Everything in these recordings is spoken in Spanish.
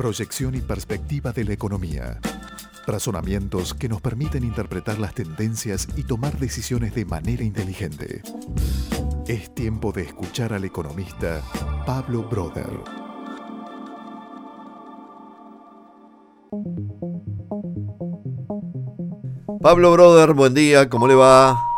proyección y perspectiva de la economía. Razonamientos que nos permiten interpretar las tendencias y tomar decisiones de manera inteligente. Es tiempo de escuchar al economista Pablo Broder. Pablo Broder, buen día, ¿cómo le va?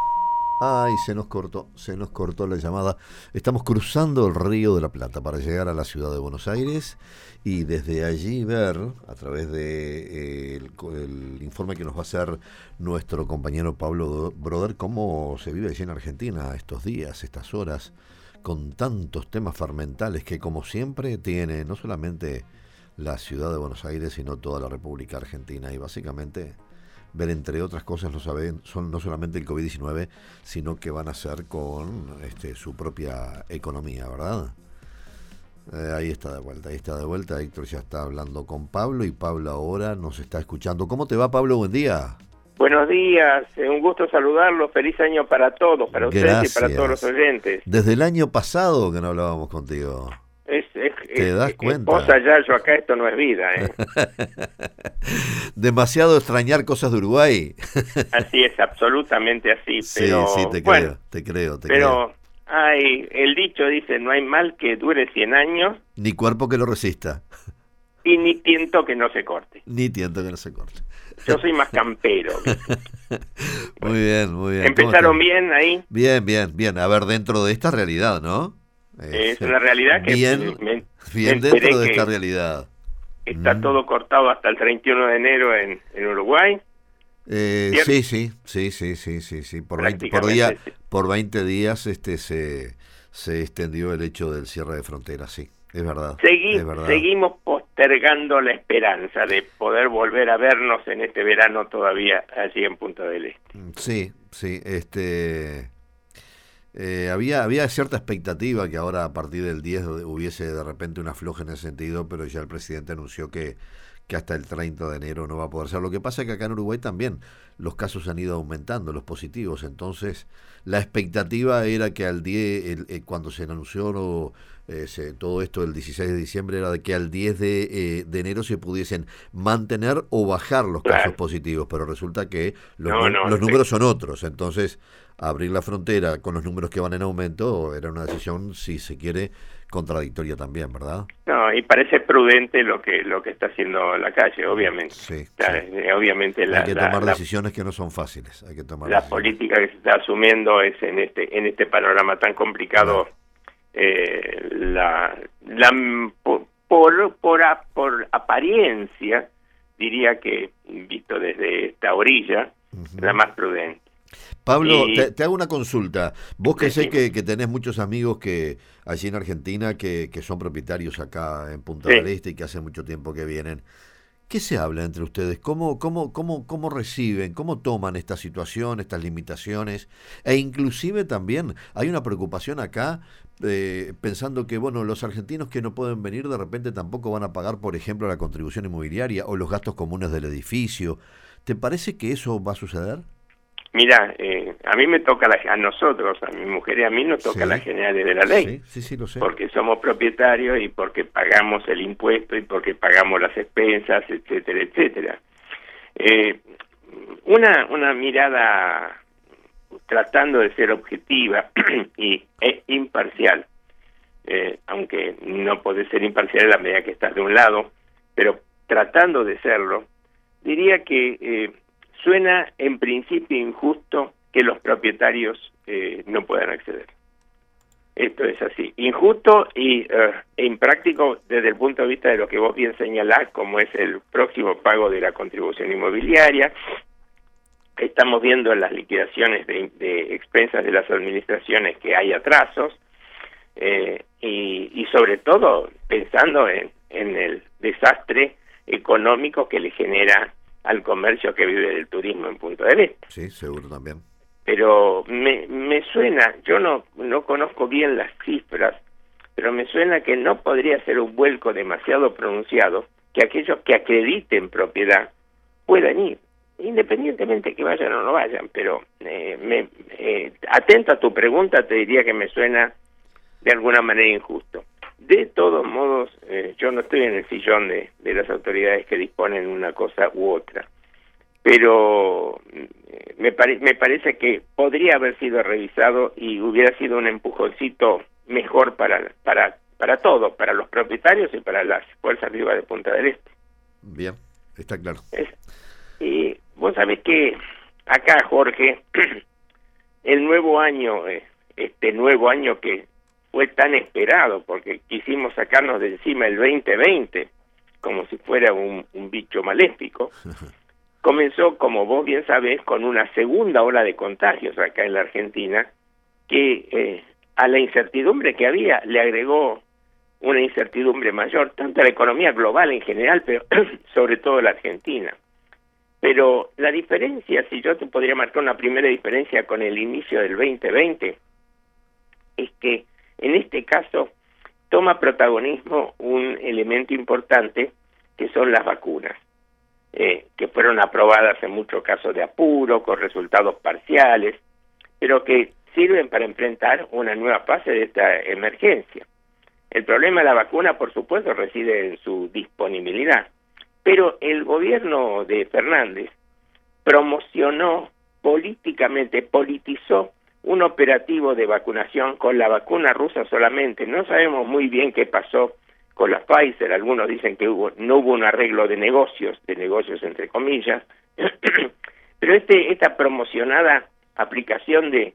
Ay, se nos cortó, se nos cortó la llamada. Estamos cruzando el río de la Plata para llegar a la ciudad de Buenos Aires y desde allí ver, a través de eh, el, informe que nos va a hacer nuestro compañero Pablo Broder, cómo se vive allí en Argentina estos días, estas horas, con tantos temas farmentales que como siempre tiene no solamente la ciudad de Buenos Aires, sino toda la República Argentina y básicamente ver entre otras cosas no saben son no solamente el COVID-19 sino que van a hacer con este, su propia economía verdad eh, ahí está de vuelta ahí está de vuelta. Héctor ya está hablando con Pablo y Pablo ahora nos está escuchando. Cómo te va Pablo buen día. Buenos días, un gusto saludarlo, feliz año para todos, para ustedes y para todos los oyentes. Desde el año pasado que no hablábamos contigo. Es, ¿Te das cuenta? Vos allá, yo acá, esto no es vida. ¿eh? Demasiado extrañar cosas de Uruguay. así es, absolutamente así. Pero, sí, sí, te creo, te creo, te pero Hay, el dicho dice, no hay mal que dure 100 años. Ni cuerpo que lo resista. Y ni tiento que no se corte. Ni tiento que no se corte. Yo soy más campero. muy bien, muy bien. ¿Empezaron bien ahí? Bien, bien, bien. A ver, dentro de esta realidad, ¿no? Es, una realidad que... Bien, bien dentro de esta realidad. Está mm. todo cortado hasta el 31 de enero en, en Uruguay. Eh, sí, sí, sí, sí, sí, sí, sí. Por 20, por, día, por 20 días este se, se extendió el hecho del cierre de fronteras, sí, es verdad, Seguimos postergando la esperanza de poder volver a vernos en este verano todavía allí en Punta del Este. Sí, sí, este eh, había, había cierta expectativa que ahora a partir del 10 hubiese de repente una floja en ese sentido, pero ya el presidente anunció que, que hasta el 30 de enero no va a poder ser. Lo que pasa es que acá en Uruguay también los casos han ido aumentando, los positivos. Entonces, la expectativa era que al 10, eh, cuando se anunció eh, todo esto el 16 de diciembre, era de que al 10 de, de enero se pudiesen mantener o bajar los casos positivos, pero resulta que los, los números son otros. Entonces, abrir la frontera con los números que van en aumento era una decisión, si se quiere, contradictoria también, ¿verdad? No, y parece prudente lo que lo que está haciendo la calle, obviamente. Sí, eh, obviamente la, hay que tomar decisiones que no son fáciles. Hay que tomar la política que se está asumiendo es en este en este panorama tan complicado. Eh, la, la por, por, por, apariencia diría que visto desde esta orilla la más prudente Pablo, te, hago una consulta. Vos que sé que, tenés muchos amigos que allí en Argentina que, son propietarios acá en Punta del Este y que hace mucho tiempo que vienen. ¿Qué se habla entre ustedes? ¿Cómo, cómo, cómo, cómo reciben, cómo toman esta situación, estas limitaciones? E inclusive también hay una preocupación acá eh, pensando que, bueno, los argentinos que no pueden venir de repente tampoco van a pagar, por ejemplo, la contribución inmobiliaria o los gastos comunes del edificio. ¿Te parece que eso va a suceder? Mira, eh, a mí me toca, la, a nosotros, a mi mujer y a mí nos toca la generales de la ley. Sí, sí, lo sé. Porque somos propietarios y porque pagamos el impuesto y porque pagamos las expensas, etcétera, etcétera. Eh, una, una mirada tratando de ser objetiva y, e imparcial, eh, aunque no puede ser imparcial en la medida que estás de un lado, pero tratando de serlo, diría que eh, Suena en principio injusto que los propietarios eh, no puedan acceder. Esto es así, injusto y e impráctico desde el punto de vista de lo que vos bien señalás, como es el próximo pago de la contribución inmobiliaria. Estamos viendo en las liquidaciones de, expensas de las administraciones que hay atrasos eh, y, y, sobre todo pensando en, en el desastre económico que le genera al comercio que vive del turismo en Punta del Este. Sí, seguro también. Pero me, me suena, yo no, no conozco bien las cifras, pero me suena que no podría ser un vuelco demasiado pronunciado que aquellos que acrediten propiedad puedan ir, independientemente que vayan o no vayan, pero eh, me, eh, atento a tu pregunta, te diría que me suena de alguna manera injusto. De todos modos, eh, yo no estoy en el sillón de, de las autoridades que disponen una cosa u otra, pero mm, me, me parece que podría haber sido revisado y hubiera sido un empujoncito mejor para, para, para todo, para los propietarios y para las fuerzas vivas de Punta del Este. Bien, está claro. y vos sabés que acá, Jorge, el nuevo año, eh, este nuevo año que fue tan esperado porque quisimos sacarnos de encima el 2020 como si fuera un, bicho maléfico. Comenzó, como vos bien sabés, con una segunda ola de contagios acá en la Argentina que eh, a la incertidumbre que había le agregó una incertidumbre mayor, tanto a la economía global en general, pero sobre todo la Argentina. Pero la diferencia, si yo te podría marcar una primera diferencia con el inicio del 2020, es que en este caso, toma protagonismo un elemento importante que son las vacunas, eh, que fueron aprobadas en muchos casos de apuro, con resultados parciales, pero que sirven para enfrentar una nueva fase de esta emergencia. El problema de la vacuna, por supuesto, reside en su disponibilidad, pero el gobierno de Fernández promocionó políticamente, politizó un operativo de vacunación con la vacuna rusa solamente. No sabemos muy bien qué pasó con la Pfizer. Algunos dicen que hubo, no hubo un arreglo de negocios, de negocios entre comillas. Pero este, esta promocionada aplicación de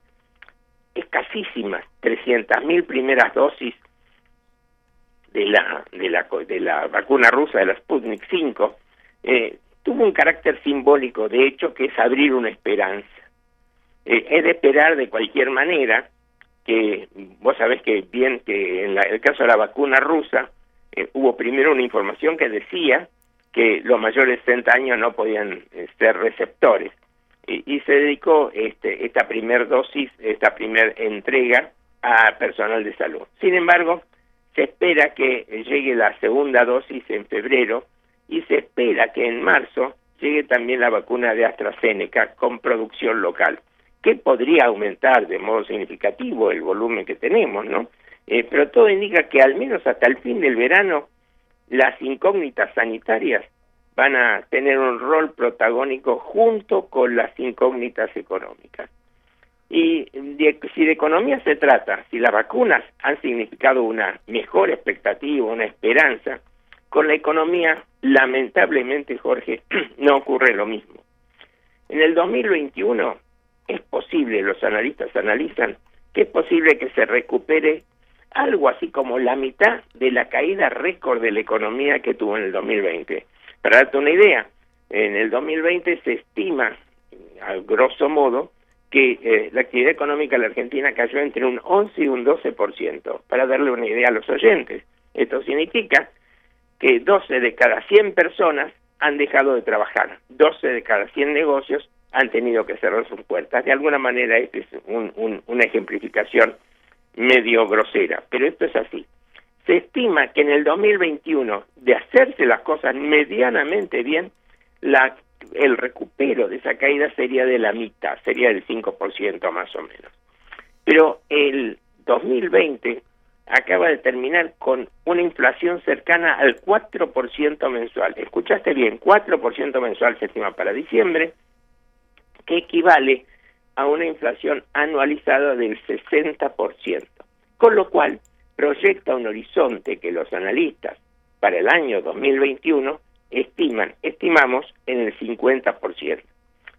escasísimas 300.000 primeras dosis de la, de la, de la vacuna rusa de la Sputnik 5 eh, tuvo un carácter simbólico, de hecho, que es abrir una esperanza eh, de esperar de cualquier manera que vos sabés que bien que en el caso de la vacuna rusa eh, hubo primero una información que decía que los mayores de 60 años no podían eh, ser receptores y, se dedicó este, esta primer dosis, esta primera entrega a personal de salud. Sin embargo, se espera que llegue la segunda dosis en febrero y se espera que en marzo llegue también la vacuna de AstraZeneca con producción local que podría aumentar de modo significativo el volumen que tenemos, ¿no? Eh, pero todo indica que al menos hasta el fin del verano las incógnitas sanitarias van a tener un rol protagónico junto con las incógnitas económicas. Y si de economía se trata, si las vacunas han significado una mejor expectativa, una esperanza, con la economía, lamentablemente, Jorge, no ocurre lo mismo. En el 2021 es posible, los analistas analizan, que es posible que se recupere algo así como la mitad de la caída récord de la economía que tuvo en el 2020. Para darte una idea, en el 2020 se estima, a grosso modo, que eh, la actividad económica de la Argentina cayó entre un 11 y un 12%. Para darle una idea a los oyentes, esto significa que 12 de cada 100 personas han dejado de trabajar, 12 de cada 100 negocios han tenido que cerrar sus puertas. De alguna manera, esta es una ejemplificación medio grosera, pero esto es así. Se estima que en el 2021, de hacerse las cosas medianamente bien, la, el recupero de esa caída sería de la mitad, sería del 5% más o menos. Pero el 2020 acaba de terminar con una inflación cercana al 4% mensual. Escuchaste bien, 4% mensual se estima para diciembre, que equivale a una inflación anualizada del 60%, con lo cual proyecta un horizonte que los analistas para el año 2021 estiman, estimamos en el 50%.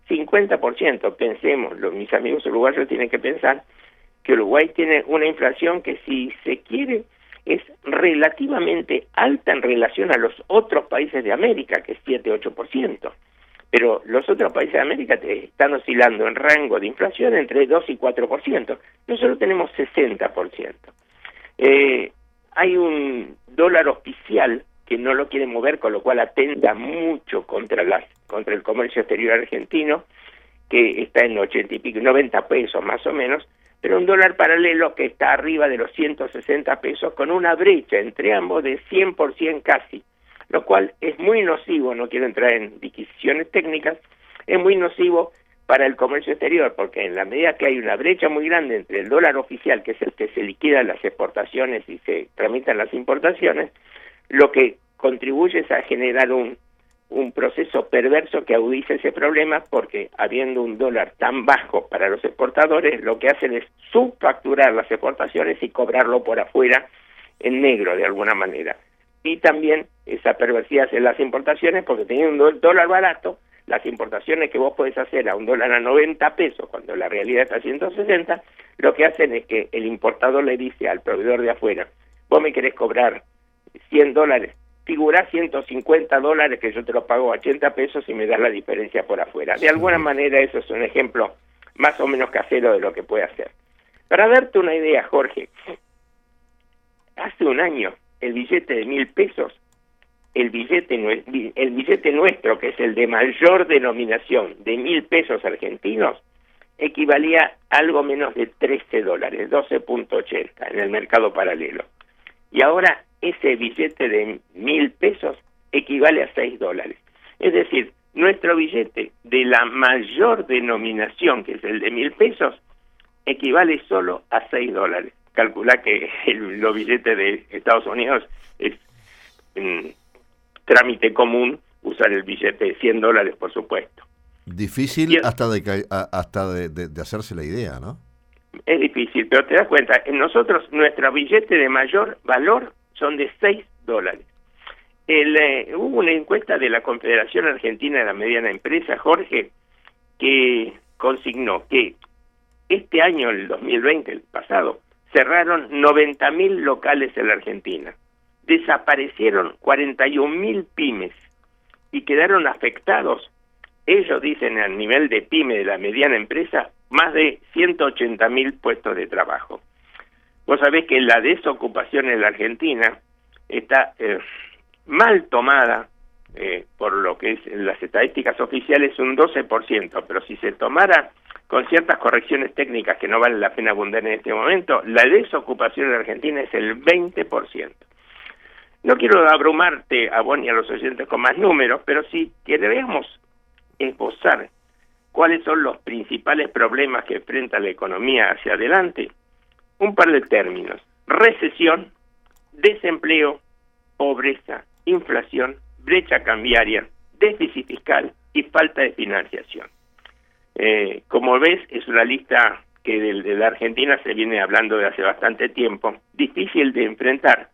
50%, pensemos, los, mis amigos uruguayos tienen que pensar que Uruguay tiene una inflación que si se quiere es relativamente alta en relación a los otros países de América, que es 7-8% pero los otros países de América están oscilando en rango de inflación entre 2 y 4%. Nosotros tenemos 60%. Eh, hay un dólar oficial que no lo quiere mover, con lo cual atenta mucho contra, las, contra el comercio exterior argentino, que está en 80 y pico, 90 pesos más o menos, pero un dólar paralelo que está arriba de los 160 pesos, con una brecha entre ambos de 100% casi lo cual es muy nocivo, no quiero entrar en disquisiciones técnicas, es muy nocivo para el comercio exterior, porque en la medida que hay una brecha muy grande entre el dólar oficial, que es el que se liquida las exportaciones y se tramitan las importaciones, lo que contribuye es a generar un, un proceso perverso que agudiza ese problema porque habiendo un dólar tan bajo para los exportadores, lo que hacen es subfacturar las exportaciones y cobrarlo por afuera en negro de alguna manera. Y también esa perversidad en las importaciones porque teniendo un dólar barato, las importaciones que vos podés hacer a un dólar a 90 pesos cuando la realidad está a 160, lo que hacen es que el importador le dice al proveedor de afuera, vos me querés cobrar 100 dólares, figura 150 dólares que yo te lo pago a 80 pesos y me das la diferencia por afuera. De alguna manera eso es un ejemplo más o menos casero de lo que puede hacer. Para darte una idea, Jorge, hace un año el billete de mil pesos el billete, el billete nuestro, que es el de mayor denominación de mil pesos argentinos, equivalía a algo menos de 13 dólares, 12.80 en el mercado paralelo. Y ahora ese billete de mil pesos equivale a 6 dólares. Es decir, nuestro billete de la mayor denominación, que es el de mil pesos, equivale solo a 6 dólares. Calcula que el, los billetes de Estados Unidos es mm, trámite común usar el billete de 100 dólares, por supuesto. Difícil hasta, de, hasta de, hacerse la idea, ¿no? Es difícil, pero te das cuenta, en nosotros nuestro billete de mayor valor son de 6 dólares. El, eh, hubo una encuesta de la Confederación Argentina de la Mediana Empresa, Jorge, que consignó que este año, el 2020, el pasado, cerraron 90.000 locales en la Argentina desaparecieron 41 mil pymes y quedaron afectados, ellos dicen a nivel de pyme de la mediana empresa, más de 180 mil puestos de trabajo. Vos sabés que la desocupación en la Argentina está eh, mal tomada eh, por lo que es las estadísticas oficiales un 12%, pero si se tomara con ciertas correcciones técnicas que no vale la pena abundar en este momento, la desocupación en la Argentina es el 20%. No quiero abrumarte a vos ni a los oyentes con más números, pero si queremos esbozar cuáles son los principales problemas que enfrenta la economía hacia adelante, un par de términos. Recesión, desempleo, pobreza, inflación, brecha cambiaria, déficit fiscal y falta de financiación. Eh, como ves, es una lista que de la Argentina se viene hablando de hace bastante tiempo, difícil de enfrentar,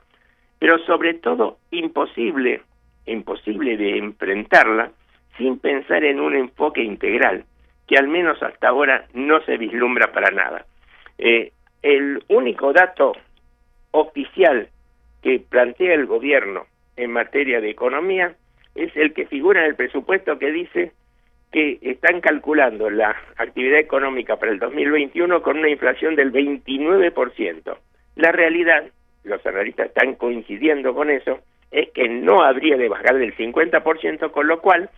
pero sobre todo imposible, imposible de enfrentarla sin pensar en un enfoque integral, que al menos hasta ahora no se vislumbra para nada. Eh, el único dato oficial que plantea el gobierno en materia de economía es el que figura en el presupuesto que dice que están calculando la actividad económica para el 2021 con una inflación del 29%. La realidad los analistas están coincidiendo con eso, es que no habría de bajar del 50%, con lo cual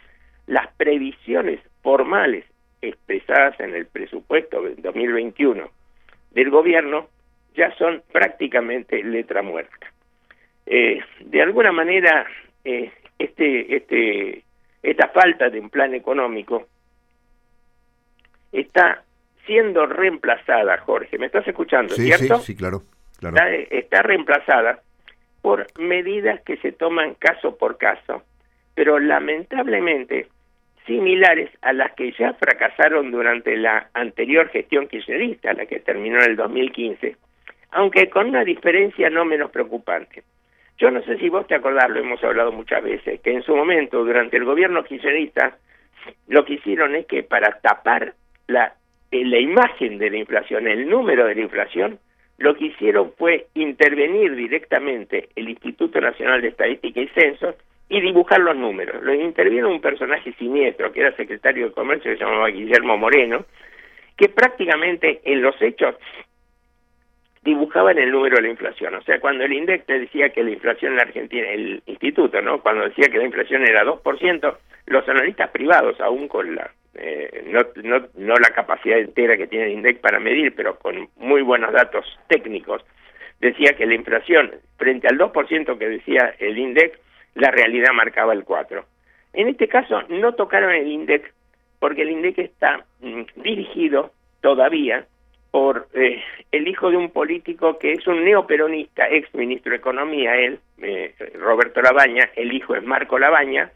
las previsiones formales expresadas en el presupuesto del 2021 del gobierno ya son prácticamente letra muerta. Eh, de alguna manera, eh, este, este, esta falta de un plan económico está siendo reemplazada, Jorge. ¿Me estás escuchando, cierto? Sí, sí, claro está, reemplazada por medidas que se toman caso por caso, pero lamentablemente similares a las que ya fracasaron durante la anterior gestión kirchnerista, la que terminó en el 2015, aunque con una diferencia no menos preocupante. Yo no sé si vos te acordás, lo hemos hablado muchas veces, que en su momento, durante el gobierno kirchnerista, lo que hicieron es que para tapar la, la imagen de la inflación, el número de la inflación, lo que hicieron fue intervenir directamente el Instituto Nacional de Estadística y Censos y dibujar los números. Lo intervino un personaje siniestro, que era secretario de Comercio, que se llamaba Guillermo Moreno, que prácticamente en los hechos dibujaban el número de la inflación. O sea, cuando el INDEC decía que la inflación en la Argentina, el instituto, ¿no? Cuando decía que la inflación era 2%, los analistas privados, aún con la eh, no, no, no la capacidad entera que tiene el INDEC para medir, pero con muy buenos datos técnicos, decía que la inflación, frente al 2% que decía el INDEC, la realidad marcaba el 4%. En este caso no tocaron el INDEC porque el INDEC está mm, dirigido todavía por eh, el hijo de un político que es un neoperonista, ex ministro de Economía, él, eh, Roberto Labaña, el hijo es Marco Labaña,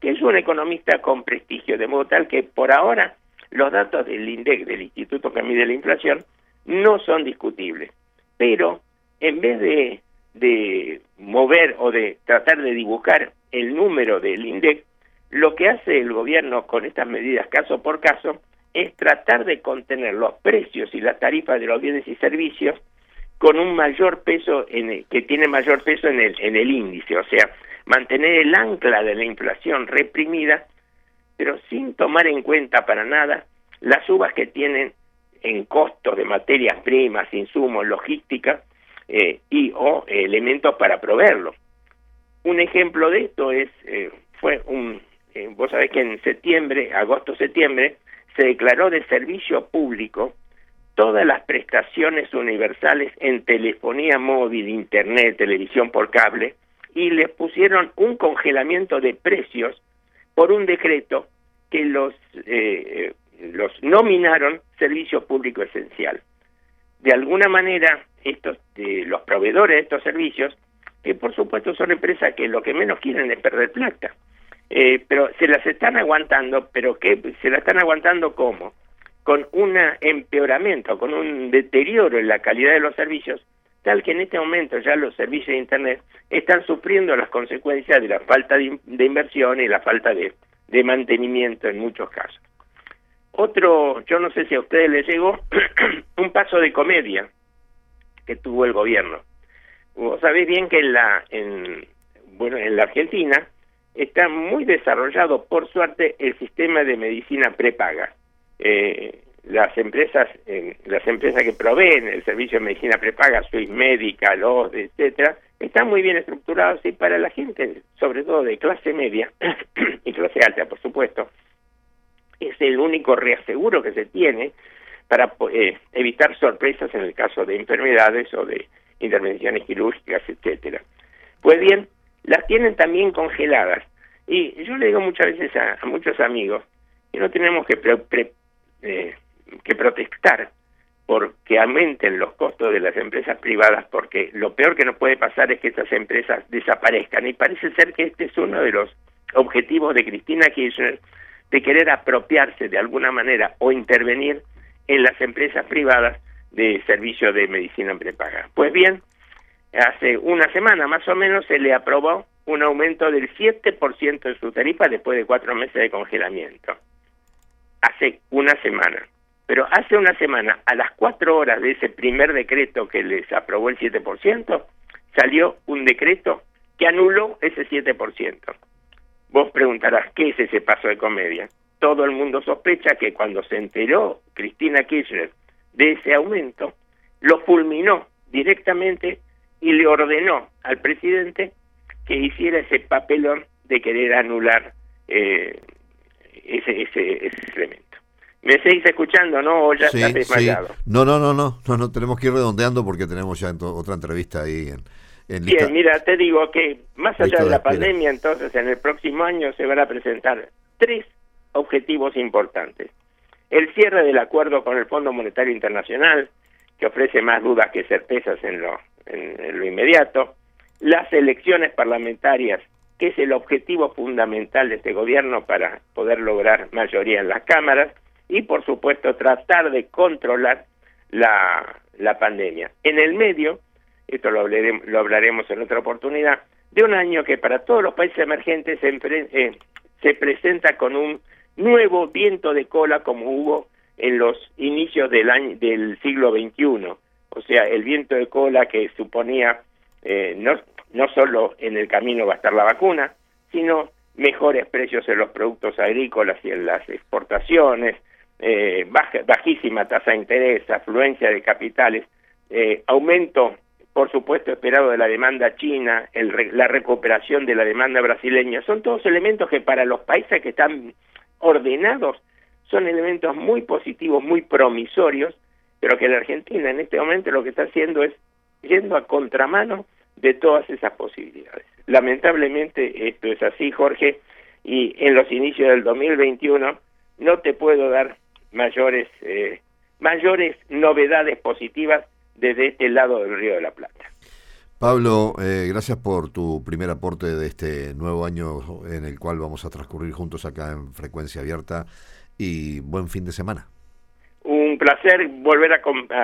que es un economista con prestigio, de modo tal que por ahora los datos del INDEC, del Instituto que mide la inflación, no son discutibles. Pero en vez de, de mover o de tratar de dibujar el número del INDEC, lo que hace el gobierno con estas medidas caso por caso es tratar de contener los precios y las tarifas de los bienes y servicios con un mayor peso en que tiene mayor peso en el en el índice, o sea, mantener el ancla de la inflación reprimida, pero sin tomar en cuenta para nada las subas que tienen en costos de materias primas, insumos, logística eh, y o elementos para proveerlo. Un ejemplo de esto es eh, fue un eh, vos sabés que en septiembre, agosto septiembre se declaró de servicio público todas las prestaciones universales en telefonía móvil, internet, televisión por cable y les pusieron un congelamiento de precios por un decreto que los eh, los nominaron servicio público esencial. De alguna manera, estos los proveedores de estos servicios, que por supuesto son empresas que lo que menos quieren es perder plata, eh, pero se las están aguantando, pero que se la están aguantando cómo? Con un empeoramiento, con un deterioro en la calidad de los servicios, tal que en este momento ya los servicios de Internet están sufriendo las consecuencias de la falta de, inversión y la falta de, de mantenimiento en muchos casos. Otro, yo no sé si a ustedes les llegó, un paso de comedia que tuvo el gobierno. Vos sabés bien que en la, en, bueno, en la Argentina está muy desarrollado, por suerte, el sistema de medicina prepaga. Eh, las empresas eh, las empresas que proveen el servicio de medicina prepaga, Swiss Médica, los etcétera, están muy bien estructurados y para la gente, sobre todo de clase media y clase alta, por supuesto, es el único reaseguro que se tiene para eh, evitar sorpresas en el caso de enfermedades o de intervenciones quirúrgicas, etcétera. Pues bien, las tienen también congeladas. Y yo le digo muchas veces a, muchos amigos que no tenemos que, eh, que protestar porque aumenten los costos de las empresas privadas, porque lo peor que nos puede pasar es que estas empresas desaparezcan. Y parece ser que este es uno de los objetivos de Cristina Kirchner, de querer apropiarse de alguna manera o intervenir en las empresas privadas de servicio de medicina prepaga. Pues bien, hace una semana más o menos se le aprobó un aumento del 7% de su tarifa después de cuatro meses de congelamiento. Hace una semana. Pero hace una semana, a las cuatro horas de ese primer decreto que les aprobó el 7%, salió un decreto que anuló ese 7%. Vos preguntarás, ¿qué es ese paso de comedia? Todo el mundo sospecha que cuando se enteró Cristina Kirchner de ese aumento, lo fulminó directamente y le ordenó al presidente que hiciera ese papelón de querer anular eh, ese, ese, ese elemento. ¿Me seguís escuchando, no? ¿O ya estás desmayado? No, no, no, no, no, no, tenemos que ir redondeando porque tenemos ya otra entrevista ahí en, en Bien, mira, te digo que más allá de la pandemia, entonces en el próximo año se van a presentar tres objetivos importantes. El cierre del acuerdo con el Fondo Monetario Internacional, que ofrece más dudas que certezas en lo, en, lo inmediato, las elecciones parlamentarias, que es el objetivo fundamental de este gobierno para poder lograr mayoría en las cámaras, y por supuesto tratar de controlar la, la pandemia. En el medio, esto lo hablaremos, lo hablaremos en otra oportunidad, de un año que para todos los países emergentes se, eh, se presenta con un nuevo viento de cola como hubo en los inicios del año del siglo XXI. O sea, el viento de cola que suponía eh, no, no solo en el camino va a estar la vacuna, sino mejores precios en los productos agrícolas y en las exportaciones, eh, bajísima tasa de interés, afluencia de capitales, eh, aumento, por supuesto, esperado de la demanda china, el, la recuperación de la demanda brasileña, son todos elementos que para los países que están ordenados son elementos muy positivos, muy promisorios, pero que la Argentina en este momento lo que está haciendo es yendo a contramano de todas esas posibilidades. Lamentablemente esto es así, Jorge, y en los inicios del 2021 no te puedo dar mayores eh, mayores novedades positivas desde este lado del Río de la Plata. Pablo, eh, gracias por tu primer aporte de este nuevo año en el cual vamos a transcurrir juntos acá en Frecuencia Abierta y buen fin de semana. Un placer volver a,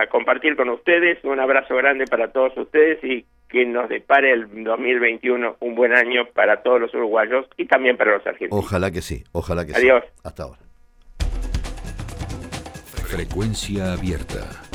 compartir con ustedes, un abrazo grande para todos ustedes y que nos depare el 2021 un buen año para todos los uruguayos y también para los argentinos. Ojalá que sí, ojalá que sí. Adiós. Hasta ahora. Frecuencia abierta.